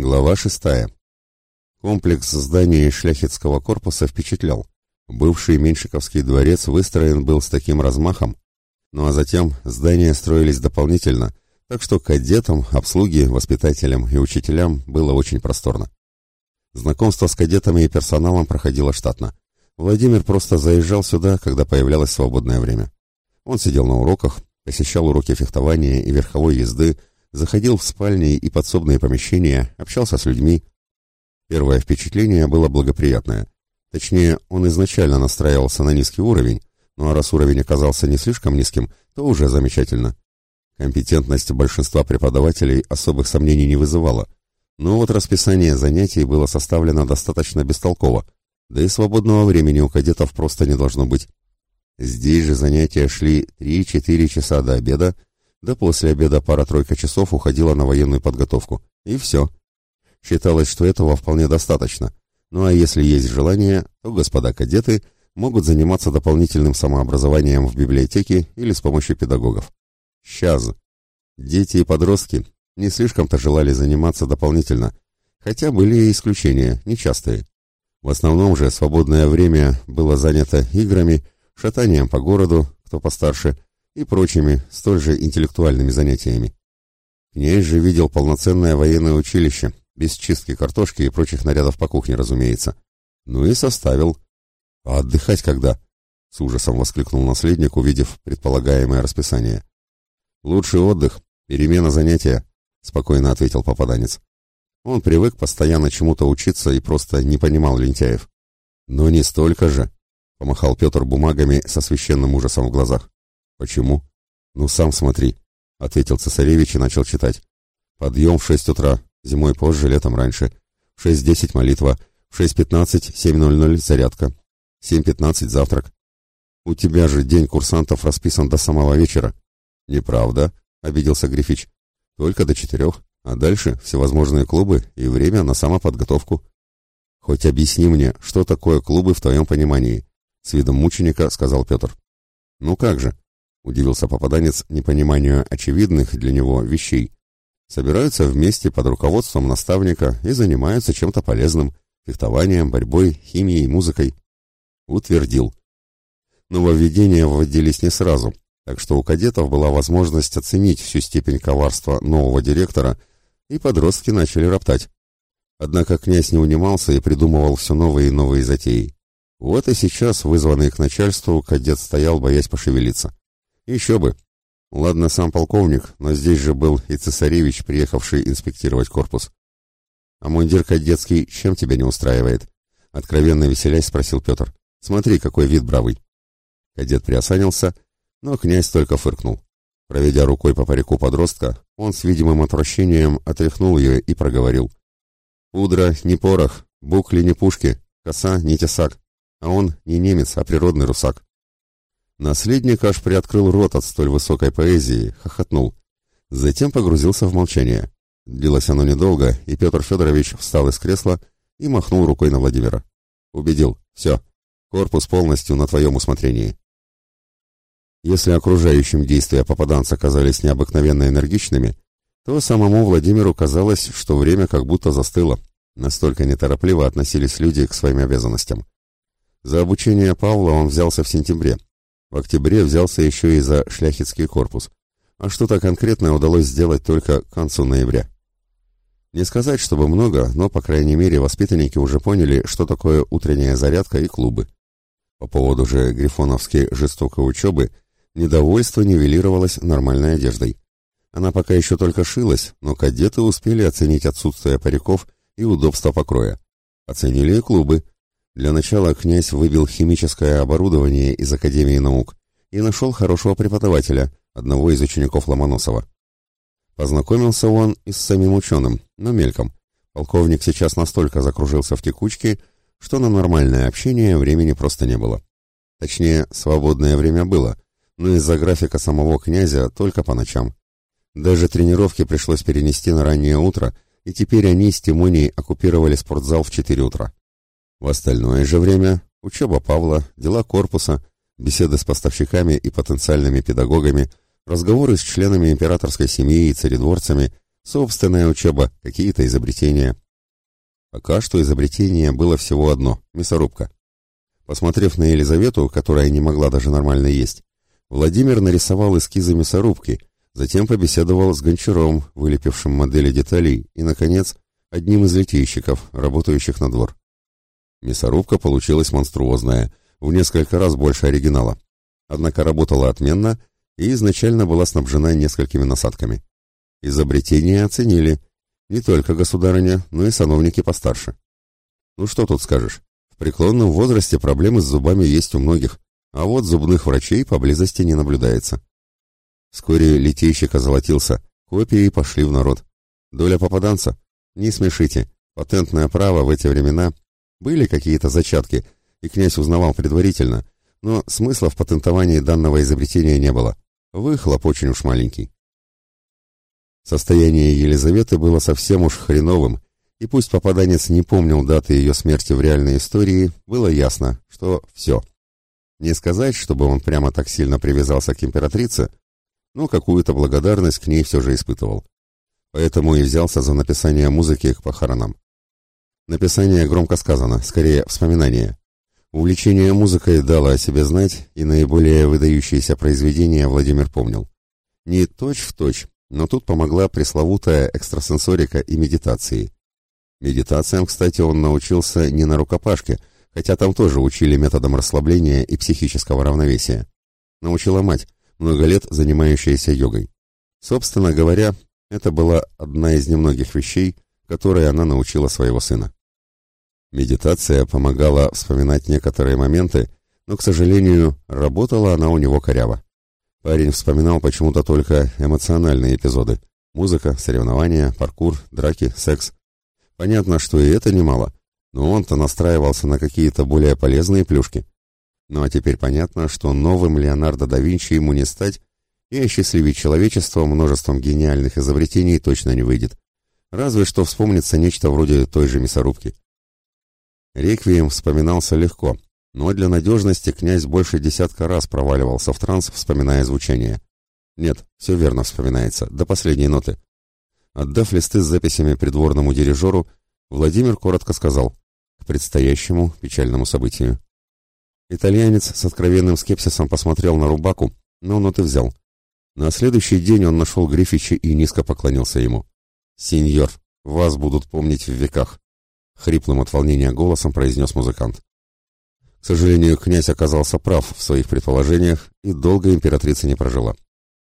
Глава шестая. Комплекс зданий шляхетского корпуса впечатлял. Бывший Меньшиковский дворец выстроен был с таким размахом. Ну а затем здания строились дополнительно, так что кадетам, обслуге, воспитателям и учителям было очень просторно. Знакомство с кадетами и персоналом проходило штатно. Владимир просто заезжал сюда, когда появлялось свободное время. Он сидел на уроках, посещал уроки фехтования и верховой езды, заходил в спальни и подсобные помещения, общался с людьми. Первое впечатление было благоприятное. Точнее, он изначально настраивался на низкий уровень, ну а раз уровень оказался не слишком низким, то уже замечательно. Компетентность большинства преподавателей особых сомнений не вызывала. Но вот расписание занятий было составлено достаточно бестолково, да и свободного времени у кадетов просто не должно быть. Здесь же занятия шли 3-4 часа до обеда, да после обеда пара-тройка часов уходила на военную подготовку. И все. Считалось, что этого вполне достаточно. Ну а если есть желание, то господа кадеты могут заниматься дополнительным самообразованием в библиотеке или с помощью педагогов. Сейчас. Дети и подростки не слишком-то желали заниматься дополнительно, хотя были и исключения, нечастые. В основном же свободное время было занято играми, шатанием по городу, кто постарше, и прочими, столь же интеллектуальными занятиями. Князь же видел полноценное военное училище, без чистки картошки и прочих нарядов по кухне, разумеется. Ну и составил. А отдыхать когда? С ужасом воскликнул наследник, увидев предполагаемое расписание. Лучший отдых, перемена занятия, спокойно ответил попаданец. Он привык постоянно чему-то учиться и просто не понимал лентяев. Но не столько же, помахал Петр бумагами со священным ужасом в глазах. Почему? Ну сам смотри, ответил цесаревич и начал читать. Подъем в шесть утра, зимой позже, летом раньше. В шесть десять молитва, в шесть пятнадцать, семь ноль ноль зарядка, семь пятнадцать завтрак. У тебя же день курсантов расписан до самого вечера. Неправда, обиделся Грифич. Только до четырех, а дальше всевозможные клубы и время на самоподготовку. Хоть объясни мне, что такое клубы в твоем понимании, с видом мученика сказал Петр. Ну как же, удивился попаданец непониманию очевидных для него вещей. Собираются вместе под руководством наставника и занимаются чем-то полезным, фехтованием, борьбой, химией, музыкой. Утвердил. Нововведения вводились не сразу, так что у кадетов была возможность оценить всю степень коварства нового директора, и подростки начали роптать. Однако князь не унимался и придумывал все новые и новые затеи. Вот и сейчас, вызванный к начальству, кадет стоял, боясь пошевелиться. Еще бы. Ладно, сам полковник, но здесь же был и цесаревич, приехавший инспектировать корпус. А мундир кадетский чем тебя не устраивает? Откровенно веселясь спросил Петр. Смотри, какой вид бравый. Кадет приосанился, но князь только фыркнул. Проведя рукой по парику подростка, он с видимым отвращением отряхнул ее и проговорил. «Пудра не порох, букли не пушки, коса не тесак, а он не немец, а природный русак. Наследник аж приоткрыл рот от столь высокой поэзии, хохотнул. Затем погрузился в молчание. Длилось оно недолго, и Петр Федорович встал из кресла и махнул рукой на Владимира. Убедил. Все. Корпус полностью на твоем усмотрении. Если окружающим действия попаданца казались необыкновенно энергичными, то самому Владимиру казалось, что время как будто застыло. Настолько неторопливо относились люди к своим обязанностям. За обучение Павла он взялся в сентябре, в октябре взялся еще и за шляхетский корпус, а что-то конкретное удалось сделать только к концу ноября. Не сказать, чтобы много, но, по крайней мере, воспитанники уже поняли, что такое утренняя зарядка и клубы. По поводу же грифоновской жестокой учебы недовольство нивелировалось нормальной одеждой. Она пока еще только шилась, но кадеты успели оценить отсутствие париков и удобство покроя. Оценили и клубы – для начала князь выбил химическое оборудование из Академии наук и нашел хорошего преподавателя, одного из учеников Ломоносова. Познакомился он и с самим ученым, но мельком. Полковник сейчас настолько закружился в текучке, что на нормальное общение времени просто не было. Точнее, свободное время было, но из-за графика самого князя только по ночам. Даже тренировки пришлось перенести на раннее утро, и теперь они с Тимонией оккупировали спортзал в 4 утра. В остальное же время учеба Павла, дела корпуса, беседы с поставщиками и потенциальными педагогами, разговоры с членами императорской семьи и царедворцами, Собственная учеба, какие-то изобретения. Пока что изобретение было всего одно — мясорубка. Посмотрев на Елизавету, которая не могла даже нормально есть, Владимир нарисовал эскизы мясорубки, затем побеседовал с гончаром, вылепившим модели деталей, и, наконец, одним из литейщиков, работающих на двор. Мясорубка получилась монструозная, в несколько раз больше оригинала. Однако работала отменно и изначально была снабжена несколькими насадками. Изобретение оценили не только государыня, но и сановники постарше. Ну что тут скажешь? В преклонном возрасте проблемы с зубами есть у многих, а вот зубных врачей поблизости не наблюдается. Вскоре литейщик озолотился, копии пошли в народ. Доля попаданца? Не смешите, патентное право в эти времена были какие-то зачатки, и князь узнавал предварительно, но смысла в патентовании данного изобретения не было. Выхлоп очень уж маленький. Состояние Елизаветы было совсем уж хреновым, и пусть попаданец не помнил даты ее смерти в реальной истории, было ясно, что все. Не сказать, чтобы он прямо так сильно привязался к императрице, но какую-то благодарность к ней все же испытывал. Поэтому и взялся за написание музыки к похоронам. Написание громко сказано, скорее вспоминание. Увлечение музыкой дало о себе знать, и наиболее выдающиеся произведения Владимир помнил. Не точь в точь, но тут помогла пресловутая экстрасенсорика и медитации. Медитациям, кстати, он научился не на рукопашке, хотя там тоже учили методом расслабления и психического равновесия. Научила мать, много лет занимающаяся йогой. Собственно говоря, это была одна из немногих вещей, которые она научила своего сына. Медитация помогала вспоминать некоторые моменты, но, к сожалению, работала она у него коряво. Парень вспоминал почему-то только эмоциональные эпизоды. Музыка, соревнования, паркур, драки, секс. Понятно, что и это немало, но он-то настраивался на какие-то более полезные плюшки. Ну а теперь понятно, что новым Леонардо да Винчи ему не стать, и осчастливить человечество множеством гениальных изобретений точно не выйдет. Разве что вспомнится нечто вроде той же мясорубки. Реквием вспоминался легко, но для надежности князь больше десятка раз проваливался в транс, вспоминая звучание. Нет, все верно вспоминается, до последней ноты. Отдав листы с записями придворному дирижеру, Владимир коротко сказал «К предстоящему печальному событию». Итальянец с откровенным скепсисом посмотрел на Рубаку, но ноты взял. На следующий день он нашел Грифича и низко поклонился ему. «Сеньор, вас будут помнить в веках. — хриплым от волнения голосом произнес музыкант. К сожалению, князь оказался прав в своих предположениях, и долго императрица не прожила.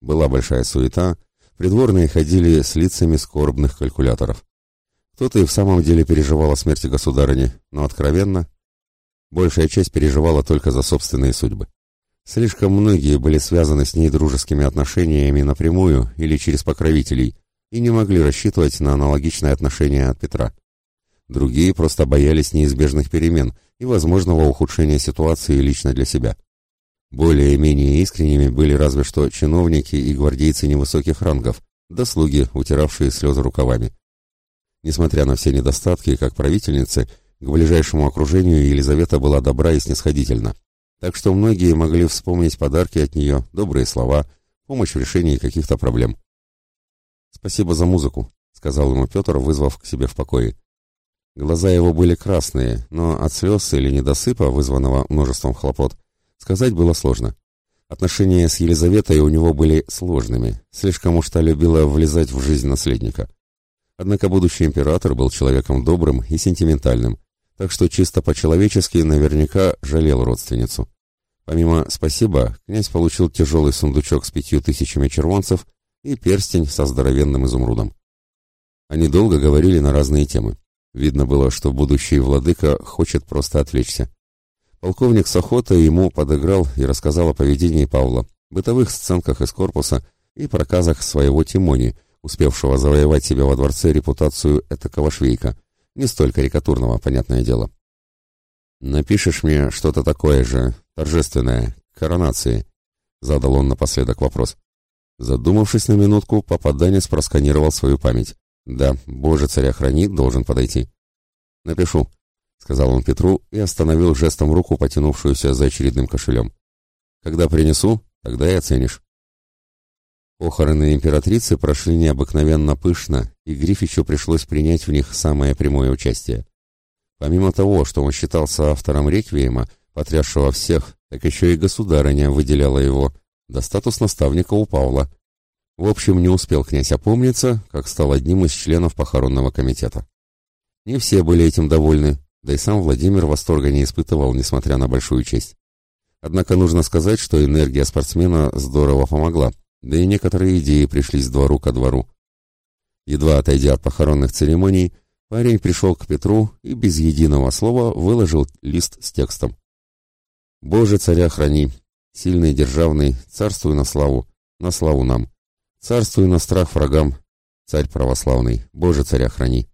Была большая суета, придворные ходили с лицами скорбных калькуляторов. Кто-то и в самом деле переживал о смерти государыни, но откровенно, большая часть переживала только за собственные судьбы. Слишком многие были связаны с ней дружескими отношениями напрямую или через покровителей и не могли рассчитывать на аналогичное отношение от Петра. Другие просто боялись неизбежных перемен и возможного ухудшения ситуации лично для себя. Более-менее искренними были разве что чиновники и гвардейцы невысоких рангов, да слуги, утиравшие слезы рукавами. Несмотря на все недостатки, как правительницы, к ближайшему окружению Елизавета была добра и снисходительна. Так что многие могли вспомнить подарки от нее, добрые слова, помощь в решении каких-то проблем. «Спасибо за музыку», — сказал ему Петр, вызвав к себе в покое. Глаза его были красные, но от слез или недосыпа, вызванного множеством хлопот, сказать было сложно. Отношения с Елизаветой у него были сложными, слишком уж та любила влезать в жизнь наследника. Однако будущий император был человеком добрым и сентиментальным, так что чисто по-человечески наверняка жалел родственницу. Помимо «спасибо», князь получил тяжелый сундучок с пятью тысячами червонцев и перстень со здоровенным изумрудом. Они долго говорили на разные темы. Видно было, что будущий владыка хочет просто отвлечься. Полковник с охотой ему подыграл и рассказал о поведении Павла, бытовых сценках из корпуса и проказах своего Тимони, успевшего завоевать себе во дворце репутацию этакого швейка, не столь карикатурного, понятное дело. «Напишешь мне что-то такое же, торжественное, коронации?» — задал он напоследок вопрос. Задумавшись на минутку, попаданец просканировал свою память. Да, Боже, царя храни, должен подойти. Напишу, сказал он Петру и остановил жестом руку, потянувшуюся за очередным кошелем. Когда принесу, тогда и оценишь. Похороны императрицы прошли необыкновенно пышно, и Грифичу пришлось принять в них самое прямое участие. Помимо того, что он считался автором реквиема, потрясшего всех, так еще и государыня выделяла его, до статус наставника у Павла. В общем, не успел князь опомниться, как стал одним из членов похоронного комитета. Не все были этим довольны, да и сам Владимир восторга не испытывал, несмотря на большую честь. Однако нужно сказать, что энергия спортсмена здорово помогла, да и некоторые идеи пришли с двору ко двору. Едва отойдя от похоронных церемоний, парень пришел к Петру и без единого слова выложил лист с текстом. «Боже, царя храни! Сильный, державный, царствуй на славу, на славу нам! Царствуй на страх врагам, царь православный, Боже, царя храни!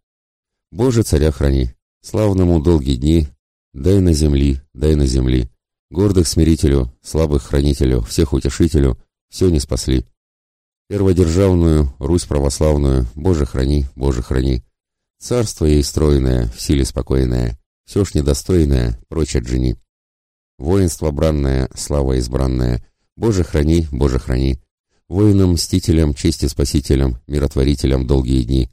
Боже, царя храни! Славному долгие дни, дай на земли, дай на земли! Гордых смирителю, слабых хранителю, всех утешителю, все не спасли!» Перводержавную, Русь православную, Боже храни, Боже храни. Царство ей стройное, в силе спокойное, все ж недостойное, прочь от жени. Воинство бранное, слава избранная, Боже храни, Боже храни. Воинам-мстителям, чести спасителям, миротворителям долгие дни.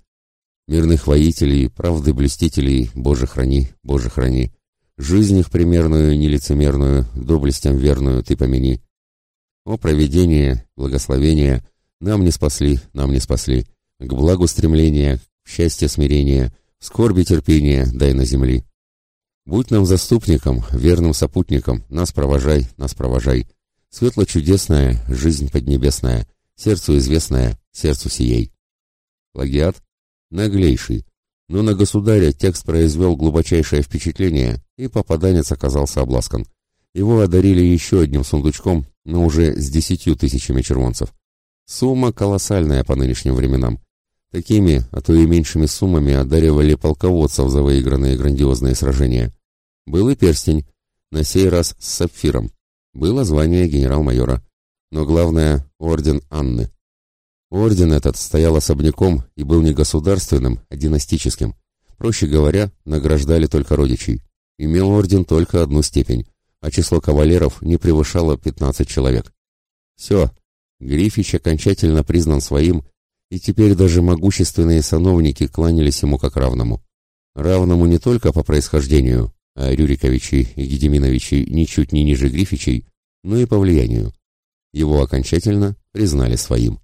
Мирных воителей, правды блюстителей, Боже храни, Боже храни. Жизнь их примерную, нелицемерную, доблестям верную Ты помяни. О провидение, благословение, нам не спасли, нам не спасли. К благу стремления, к счастью смирения, скорби терпения дай на земли. Будь нам заступником, верным сопутником, нас провожай, нас провожай. Светло-чудесная, жизнь поднебесная, сердцу известная, сердцу сией. Плагиат? Наглейший. Но на государя текст произвел глубочайшее впечатление, и попаданец оказался обласкан. Его одарили еще одним сундучком, но уже с десятью тысячами червонцев. Сумма колоссальная по нынешним временам. Такими, а то и меньшими суммами одаривали полководцев за выигранные грандиозные сражения. Был и перстень, на сей раз с сапфиром. Было звание генерал-майора. Но главное — орден Анны. Орден этот стоял особняком и был не государственным, а династическим. Проще говоря, награждали только родичей. Имел орден только одну степень, а число кавалеров не превышало 15 человек. Все, Грифич окончательно признан своим, и теперь даже могущественные сановники кланялись ему как равному. Равному не только по происхождению, а Рюриковичи и Гедеминовичи ничуть не ниже Грифичей, но и по влиянию. Его окончательно признали своим.